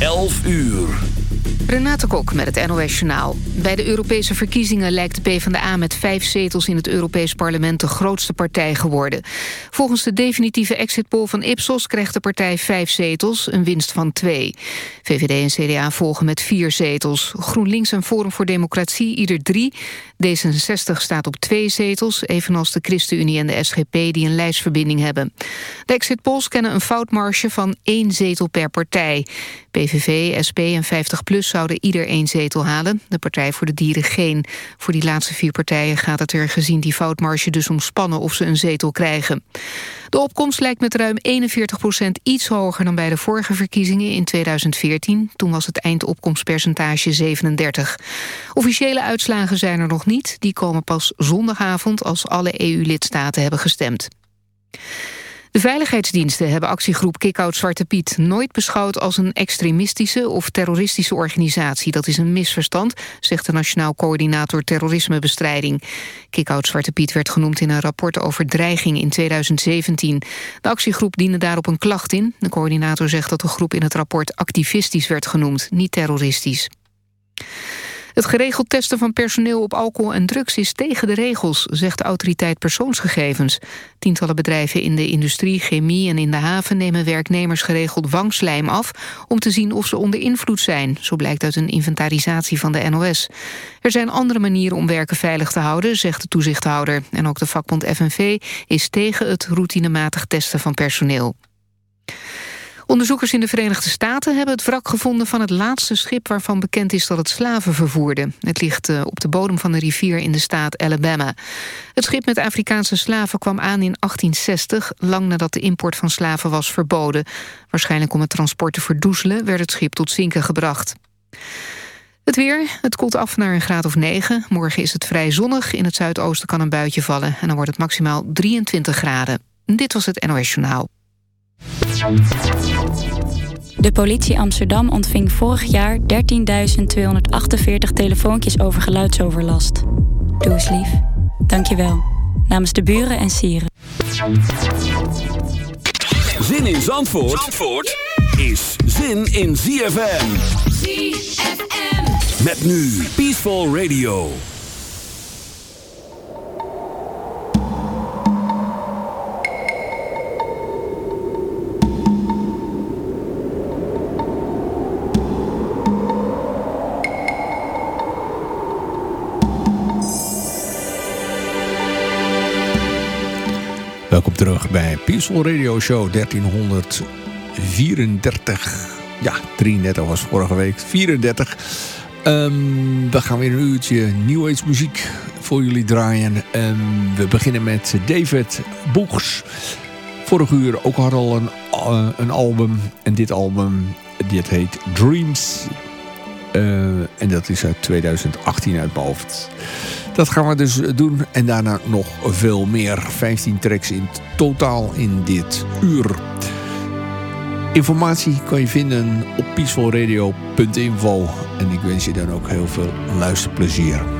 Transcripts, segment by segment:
11 uur. Renate Kok met het NOS Journaal. Bij de Europese verkiezingen lijkt de PvdA met vijf zetels in het Europees Parlement de grootste partij geworden. Volgens de definitieve exitpoll van Ipsos krijgt de partij vijf zetels, een winst van twee. VVD en CDA volgen met vier zetels. GroenLinks en Forum voor Democratie ieder drie. D66 staat op twee zetels, evenals de ChristenUnie en de SGP die een lijstverbinding hebben. De exitpolls kennen een foutmarge van één zetel per partij. PVV, SP en 50PLUS zouden ieder één zetel halen. De Partij voor de Dieren geen. Voor die laatste vier partijen gaat het er gezien die foutmarge dus omspannen of ze een zetel krijgen. De opkomst lijkt met ruim 41 procent iets hoger dan bij de vorige verkiezingen in 2014. Toen was het eindopkomstpercentage 37. Officiële uitslagen zijn er nog niet. Die komen pas zondagavond als alle EU-lidstaten hebben gestemd. De veiligheidsdiensten hebben actiegroep Kickout Zwarte Piet nooit beschouwd als een extremistische of terroristische organisatie. Dat is een misverstand, zegt de Nationaal Coördinator Terrorismebestrijding. Kickout Zwarte Piet werd genoemd in een rapport over dreiging in 2017. De actiegroep diende daarop een klacht in. De coördinator zegt dat de groep in het rapport activistisch werd genoemd, niet terroristisch. Het geregeld testen van personeel op alcohol en drugs is tegen de regels, zegt de autoriteit persoonsgegevens. Tientallen bedrijven in de industrie, chemie en in de haven nemen werknemers geregeld wangslijm af om te zien of ze onder invloed zijn, zo blijkt uit een inventarisatie van de NOS. Er zijn andere manieren om werken veilig te houden, zegt de toezichthouder. En ook de vakbond FNV is tegen het routinematig testen van personeel. Onderzoekers in de Verenigde Staten hebben het wrak gevonden van het laatste schip waarvan bekend is dat het slaven vervoerde. Het ligt eh, op de bodem van de rivier in de staat Alabama. Het schip met Afrikaanse slaven kwam aan in 1860, lang nadat de import van slaven was verboden. Waarschijnlijk om het transport te verdoezelen werd het schip tot zinken gebracht. Het weer, het koelt af naar een graad of 9. Morgen is het vrij zonnig, in het zuidoosten kan een buitje vallen... en dan wordt het maximaal 23 graden. Dit was het NOS Journaal. De politie Amsterdam ontving vorig jaar 13.248 telefoontjes over geluidsoverlast. Doe eens lief. Dank je wel. Namens de buren en sieren. Zin in Zandvoort, Zandvoort is zin in ZFM. ZFM. Met nu Peaceful Radio. Welkom terug bij Peaceful Radio Show 1334. Ja, 33 was vorige week, 34. Um, we gaan weer een uurtje New Age muziek voor jullie draaien. Um, we beginnen met David Boegs. Vorig uur ook al een, uh, een album. En dit album, dit heet Dreams. Uh, en dat is uit 2018 uit mijn. Dat gaan we dus doen. En daarna nog veel meer. 15 tracks in totaal in dit uur. Informatie kan je vinden op peacefulradio.info. En ik wens je dan ook heel veel luisterplezier.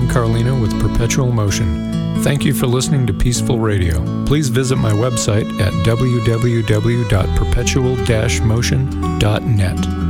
Tom Carlino with Perpetual Motion. Thank you for listening to Peaceful Radio. Please visit my website at www.perpetual-motion.net.